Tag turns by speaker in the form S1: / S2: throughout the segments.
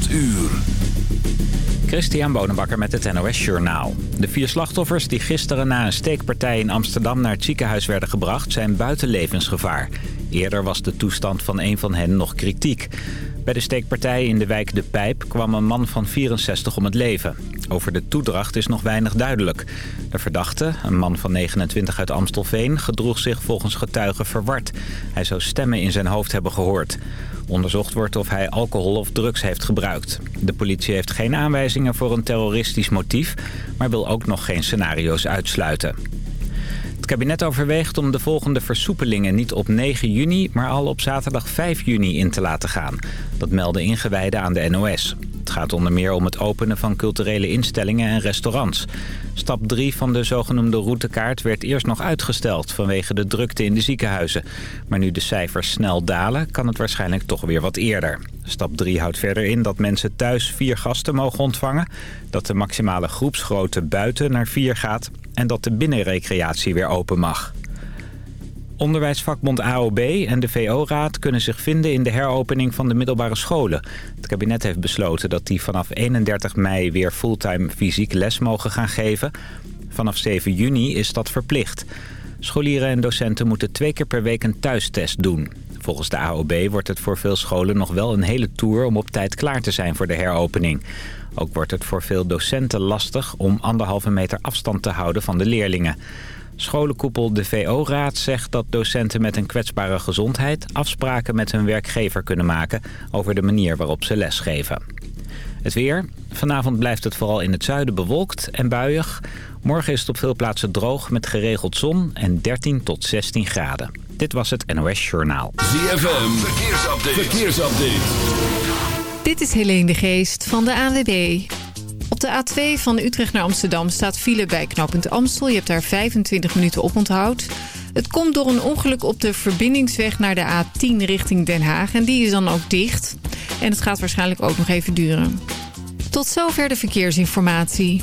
S1: 8 uur.
S2: Christian Bonenbakker met het NOS Journaal. De vier slachtoffers die gisteren na een steekpartij in Amsterdam naar het ziekenhuis werden gebracht... zijn buiten levensgevaar. Eerder was de toestand van een van hen nog kritiek. Bij de steekpartij in de wijk De Pijp kwam een man van 64 om het leven. Over de toedracht is nog weinig duidelijk. De verdachte, een man van 29 uit Amstelveen, gedroeg zich volgens getuigen verward. Hij zou stemmen in zijn hoofd hebben gehoord. Onderzocht wordt of hij alcohol of drugs heeft gebruikt. De politie heeft geen aanwijzingen voor een terroristisch motief... maar wil ook nog geen scenario's uitsluiten. Het kabinet overweegt om de volgende versoepelingen niet op 9 juni... maar al op zaterdag 5 juni in te laten gaan. Dat melden ingewijden aan de NOS. Het gaat onder meer om het openen van culturele instellingen en restaurants. Stap 3 van de zogenoemde routekaart werd eerst nog uitgesteld... vanwege de drukte in de ziekenhuizen. Maar nu de cijfers snel dalen, kan het waarschijnlijk toch weer wat eerder. Stap 3 houdt verder in dat mensen thuis vier gasten mogen ontvangen... dat de maximale groepsgrootte buiten naar 4 gaat... en dat de binnenrecreatie weer open mag. Onderwijsvakbond AOB en de VO-raad kunnen zich vinden in de heropening van de middelbare scholen. Het kabinet heeft besloten dat die vanaf 31 mei weer fulltime fysiek les mogen gaan geven. Vanaf 7 juni is dat verplicht. Scholieren en docenten moeten twee keer per week een thuistest doen. Volgens de AOB wordt het voor veel scholen nog wel een hele tour om op tijd klaar te zijn voor de heropening. Ook wordt het voor veel docenten lastig om anderhalve meter afstand te houden van de leerlingen. Scholenkoepel de VO-raad zegt dat docenten met een kwetsbare gezondheid... afspraken met hun werkgever kunnen maken over de manier waarop ze lesgeven. Het weer. Vanavond blijft het vooral in het zuiden bewolkt en buiig. Morgen is het op veel plaatsen droog met geregeld zon en 13 tot 16 graden. Dit was het NOS Journaal.
S1: ZFM, verkeersupdate. verkeersupdate.
S3: Dit is Helene de Geest van de ANWB. Op de A2 van Utrecht naar Amsterdam staat file bij knooppunt Amstel. Je hebt daar 25 minuten op onthoud. Het komt door een ongeluk op de verbindingsweg naar de A10 richting Den Haag. En die is dan ook dicht. En het gaat waarschijnlijk ook nog even duren. Tot zover de verkeersinformatie.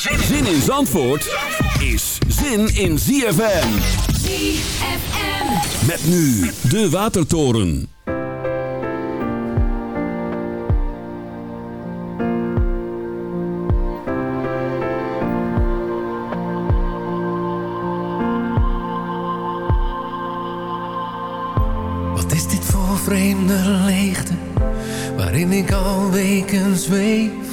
S1: Zin in Zandvoort is zin in ZFM.
S4: ZFM.
S1: Met nu de Watertoren.
S5: Wat is dit voor vreemde leegte waarin ik al weken zweef?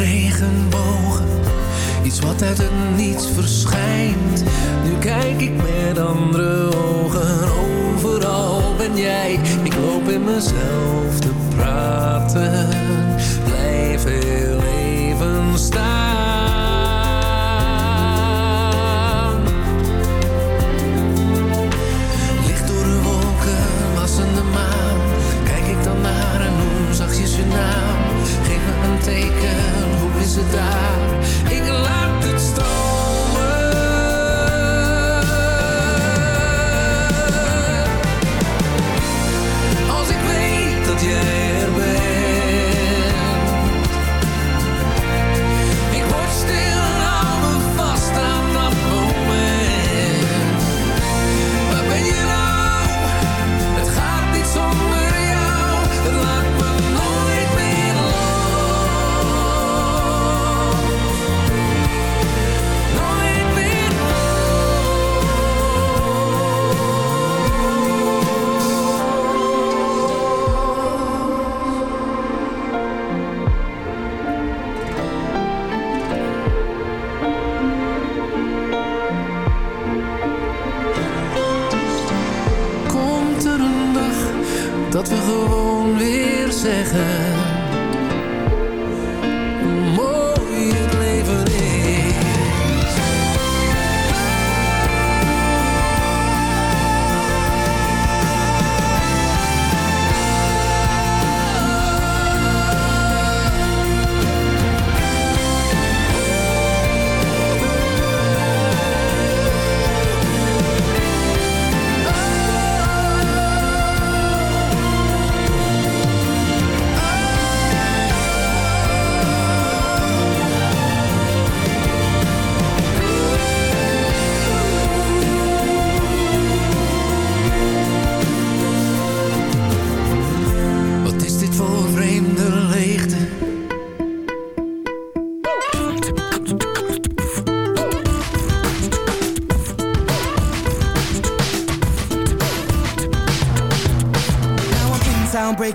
S5: Regenbogen. Iets wat uit het niets verschijnt. Nu kijk ik met andere ogen. Overal ben jij. Ik loop in mezelf te praten. Blijf heel even staan.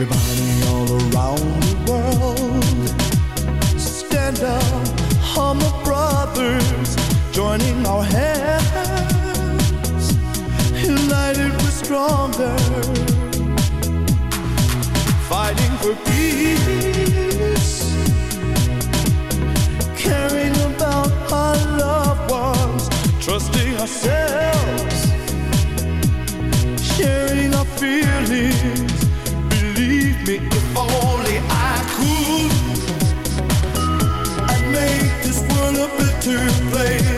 S6: Everybody all around the world. Stand up, Hummer Brothers Joining our hands. United we're stronger. Fighting for peace. Caring about our loved ones Trusting ourselves. Sharing our feelings
S7: to play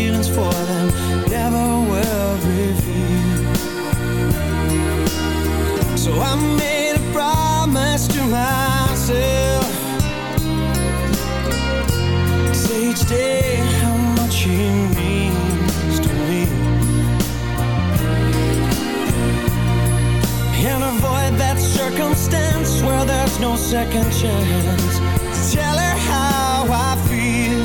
S7: each day how much he means to me. And avoid that circumstance where there's no second chance to Tell her how I feel.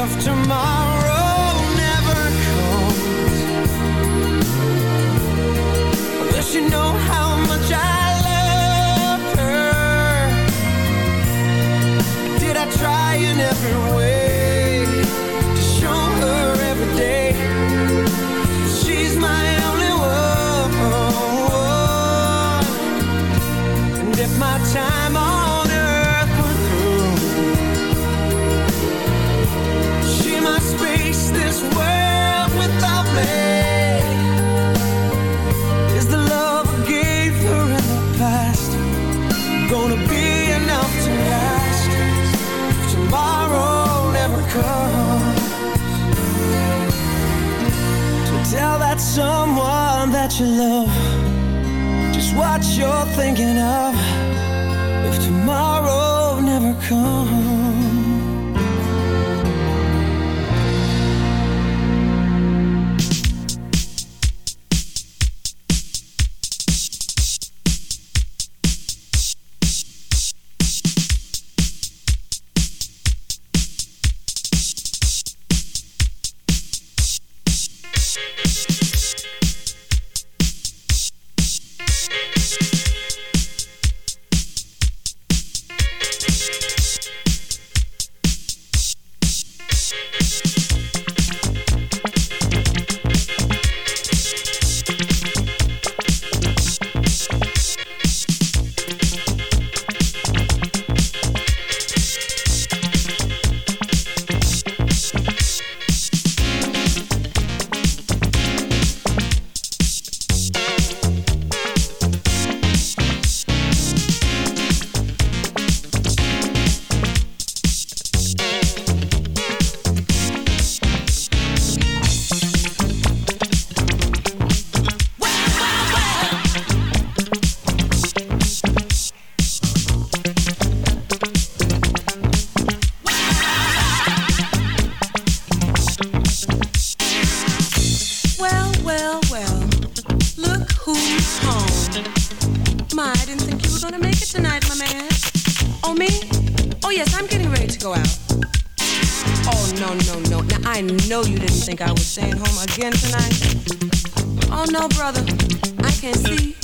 S8: If tomorrow never comes
S7: Will she know how much I trying every way. I was staying home again tonight. Oh no, brother, I can't see.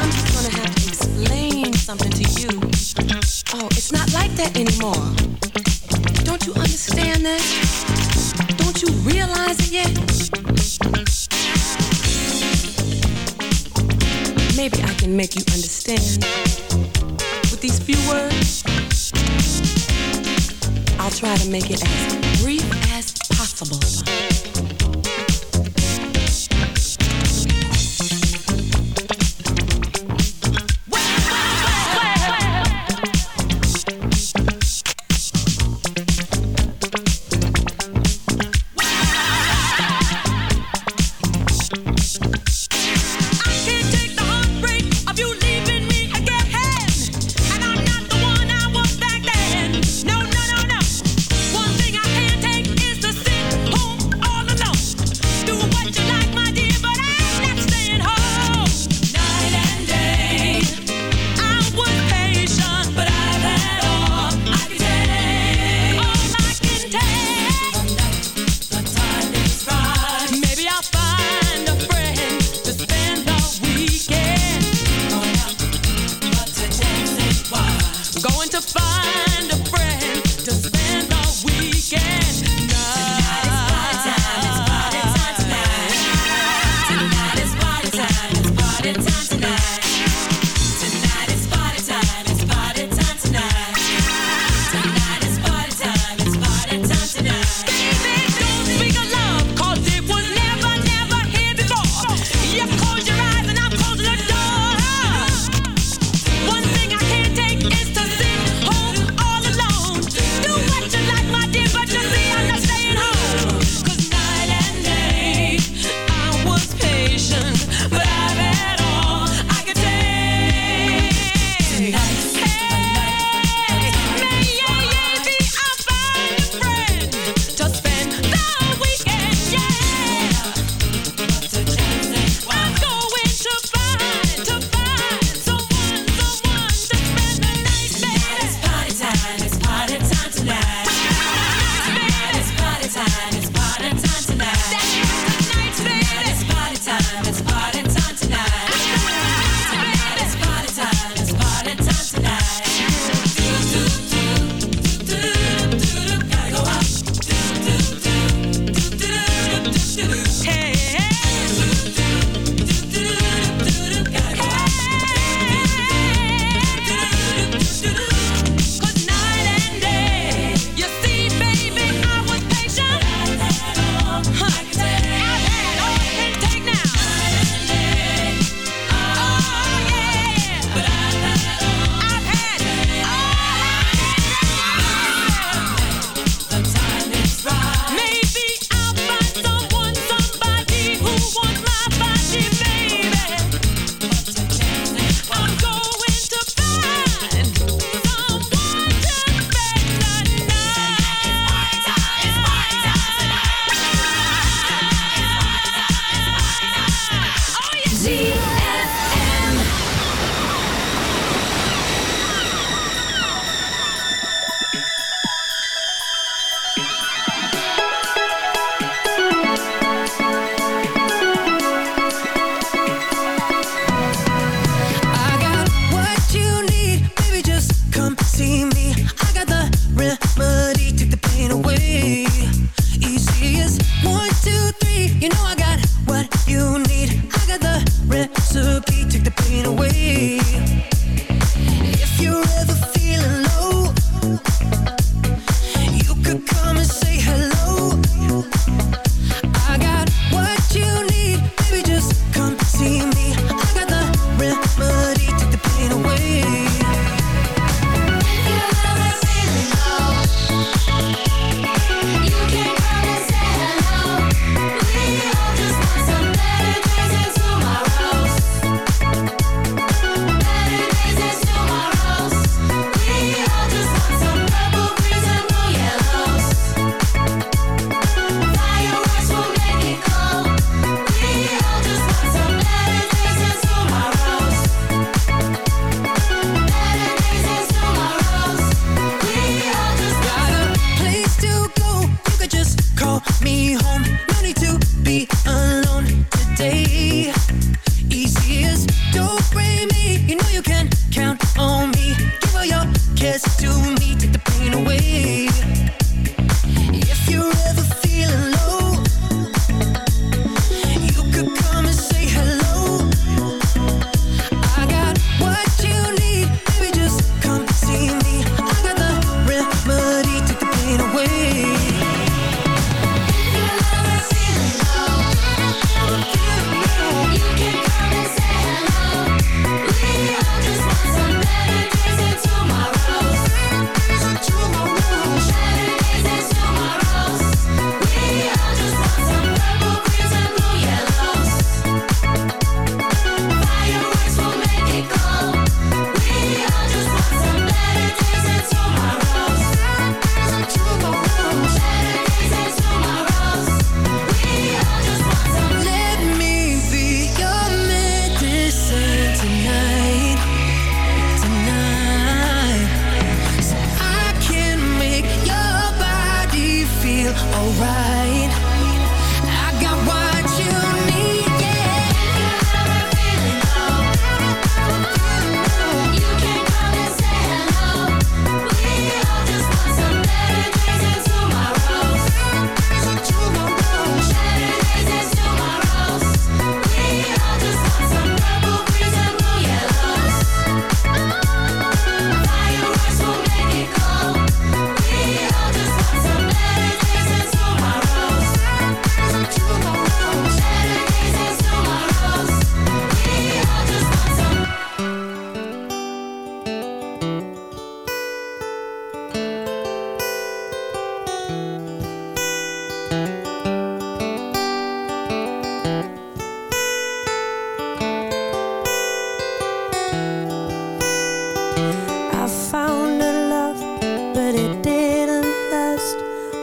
S7: I'm just gonna have to explain something to you. Oh, it's not like that anymore.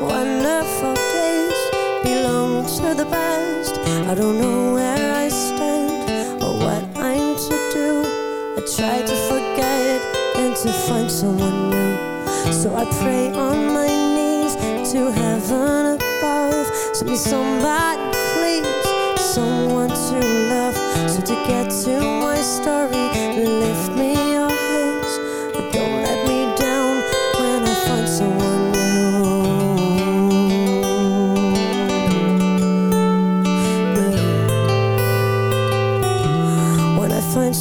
S9: Wonderful days belong to the past. I don't know where I stand or what I'm to do. I try to forget and to find someone new. So I pray on my knees to heaven above. Send me somebody, please, someone to love. So to get to my story, lift me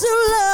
S9: to
S1: love.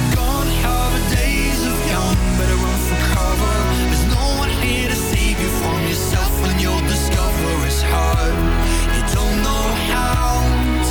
S6: Discover it's hard. You don't know how